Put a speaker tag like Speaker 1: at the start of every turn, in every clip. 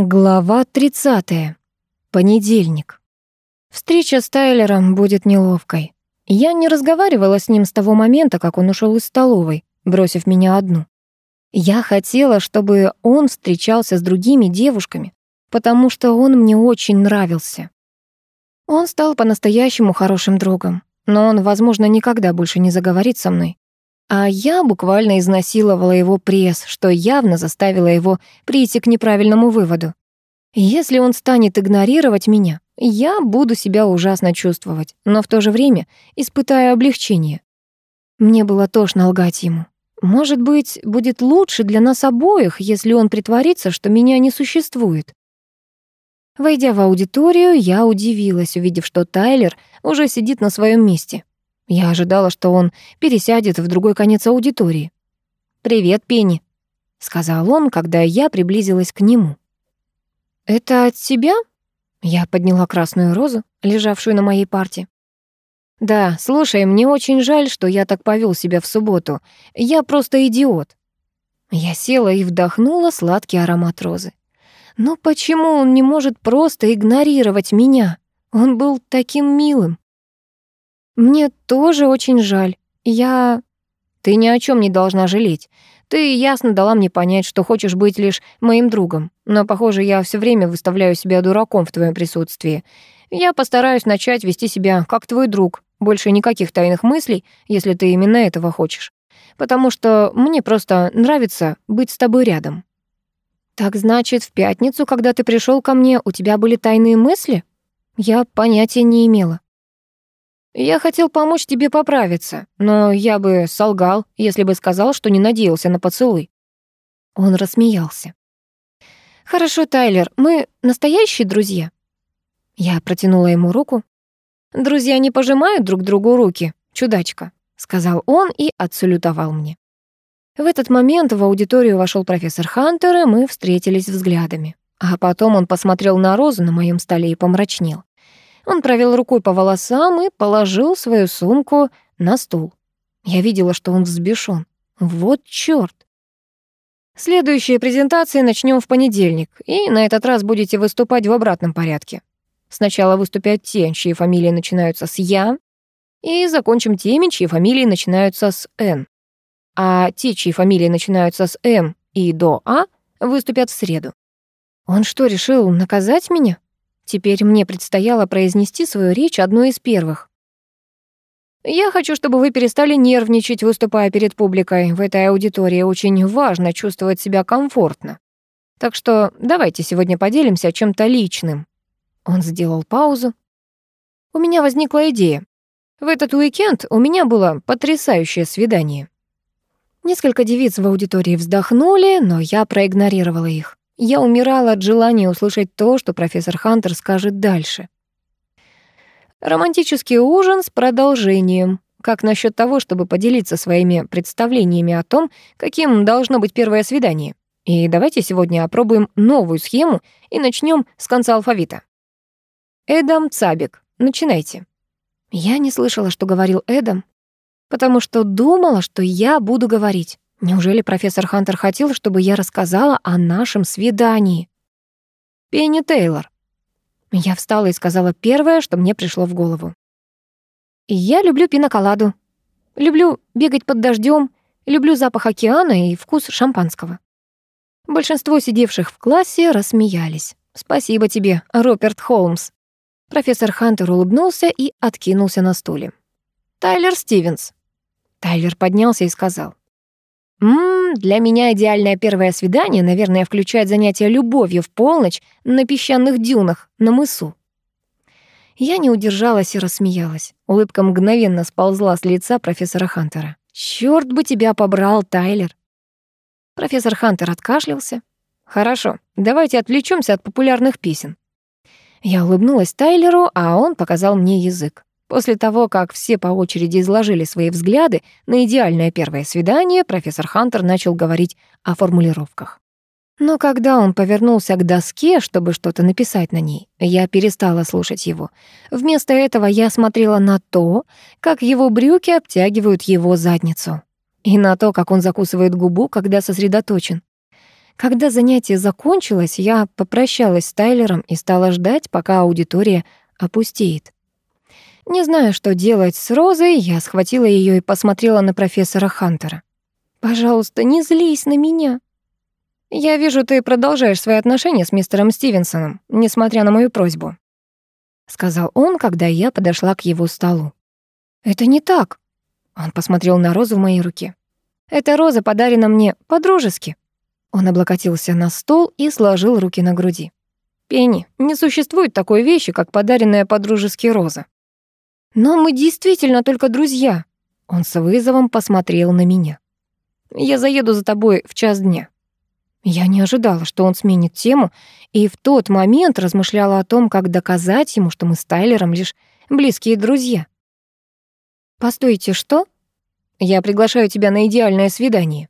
Speaker 1: Глава 30. Понедельник. Встреча с Тайлером будет неловкой. Я не разговаривала с ним с того момента, как он ушел из столовой, бросив меня одну. Я хотела, чтобы он встречался с другими девушками, потому что он мне очень нравился. Он стал по-настоящему хорошим другом, но он, возможно, никогда больше не заговорит со мной. А я буквально изнасиловала его пресс, что явно заставило его прийти к неправильному выводу. Если он станет игнорировать меня, я буду себя ужасно чувствовать, но в то же время испытаю облегчение. Мне было тошно лгать ему. Может быть, будет лучше для нас обоих, если он притворится, что меня не существует. Войдя в аудиторию, я удивилась, увидев, что Тайлер уже сидит на своем месте. Я ожидала, что он пересядет в другой конец аудитории. «Привет, Пенни», — сказал он, когда я приблизилась к нему. «Это от тебя?» Я подняла красную розу, лежавшую на моей парте. «Да, слушай, мне очень жаль, что я так повел себя в субботу. Я просто идиот». Я села и вдохнула сладкий аромат розы. Но почему он не может просто игнорировать меня? Он был таким милым. «Мне тоже очень жаль. Я...» «Ты ни о чем не должна жалеть. Ты ясно дала мне понять, что хочешь быть лишь моим другом. Но, похоже, я все время выставляю себя дураком в твоем присутствии. Я постараюсь начать вести себя как твой друг. Больше никаких тайных мыслей, если ты именно этого хочешь. Потому что мне просто нравится быть с тобой рядом». «Так значит, в пятницу, когда ты пришел ко мне, у тебя были тайные мысли?» Я понятия не имела. Я хотел помочь тебе поправиться, но я бы солгал, если бы сказал, что не надеялся на поцелуй». Он рассмеялся. «Хорошо, Тайлер, мы настоящие друзья?» Я протянула ему руку. «Друзья не пожимают друг другу руки, чудачка», — сказал он и отсалютовал мне. В этот момент в аудиторию вошел профессор Хантер, и мы встретились взглядами. А потом он посмотрел на розу на моем столе и помрачнел. Он провел рукой по волосам и положил свою сумку на стул. Я видела, что он взбешён. Вот чёрт. Следующие презентации начнём в понедельник, и на этот раз будете выступать в обратном порядке. Сначала выступят те, чьи фамилии начинаются с «Я», и закончим теми, чьи фамилии начинаются с «Н». А те, чьи фамилии начинаются с «М» и до «А», выступят в среду. Он что, решил наказать меня? Теперь мне предстояло произнести свою речь одной из первых. Я хочу, чтобы вы перестали нервничать, выступая перед публикой. В этой аудитории очень важно чувствовать себя комфортно. Так что давайте сегодня поделимся чем-то личным. Он сделал паузу. У меня возникла идея. В этот уикенд у меня было потрясающее свидание. Несколько девиц в аудитории вздохнули, но я проигнорировала их. Я умирала от желания услышать то, что профессор Хантер скажет дальше. Романтический ужин с продолжением. Как насчет того, чтобы поделиться своими представлениями о том, каким должно быть первое свидание? И давайте сегодня опробуем новую схему и начнем с конца алфавита. Эдам Цабик, начинайте. Я не слышала, что говорил Эдам, потому что думала, что я буду говорить. Неужели профессор Хантер хотел, чтобы я рассказала о нашем свидании? Пенни Тейлор. Я встала и сказала первое, что мне пришло в голову. Я люблю пиноколаду. Люблю бегать под дождем, люблю запах океана и вкус шампанского. Большинство сидевших в классе рассмеялись. «Спасибо тебе, Роберт Холмс». Профессор Хантер улыбнулся и откинулся на стуле. «Тайлер Стивенс». Тайлер поднялся и сказал. Ммм, для меня идеальное первое свидание, наверное, включает занятие любовью в полночь на песчаных дюнах на мысу. Я не удержалась и рассмеялась. Улыбка мгновенно сползла с лица профессора Хантера. «Чёрт бы тебя побрал, Тайлер!» Профессор Хантер откашлялся. «Хорошо, давайте отвлечёмся от популярных песен». Я улыбнулась Тайлеру, а он показал мне язык. После того, как все по очереди изложили свои взгляды на идеальное первое свидание, профессор Хантер начал говорить о формулировках. Но когда он повернулся к доске, чтобы что-то написать на ней, я перестала слушать его. Вместо этого я смотрела на то, как его брюки обтягивают его задницу, и на то, как он закусывает губу, когда сосредоточен. Когда занятие закончилось, я попрощалась с Тайлером и стала ждать, пока аудитория опустеет. Не зная, что делать с Розой, я схватила ее и посмотрела на профессора Хантера. «Пожалуйста, не злись на меня». «Я вижу, ты продолжаешь свои отношения с мистером Стивенсоном, несмотря на мою просьбу», — сказал он, когда я подошла к его столу. «Это не так». Он посмотрел на розу в моей руке. «Эта роза подарена мне по-дружески». Он облокотился на стол и сложил руки на груди. «Пенни, не существует такой вещи, как подаренная по-дружески роза». «Но мы действительно только друзья». Он с вызовом посмотрел на меня. «Я заеду за тобой в час дня». Я не ожидала, что он сменит тему, и в тот момент размышляла о том, как доказать ему, что мы с Тайлером лишь близкие друзья. «Постойте, что?» «Я приглашаю тебя на идеальное свидание».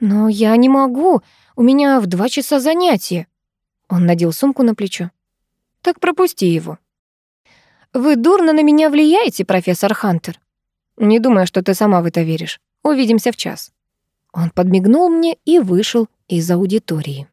Speaker 1: «Но я не могу, у меня в два часа занятие». Он надел сумку на плечо. «Так пропусти его». «Вы дурно на меня влияете, профессор Хантер?» «Не думаю, что ты сама в это веришь. Увидимся в час». Он подмигнул мне и вышел из аудитории.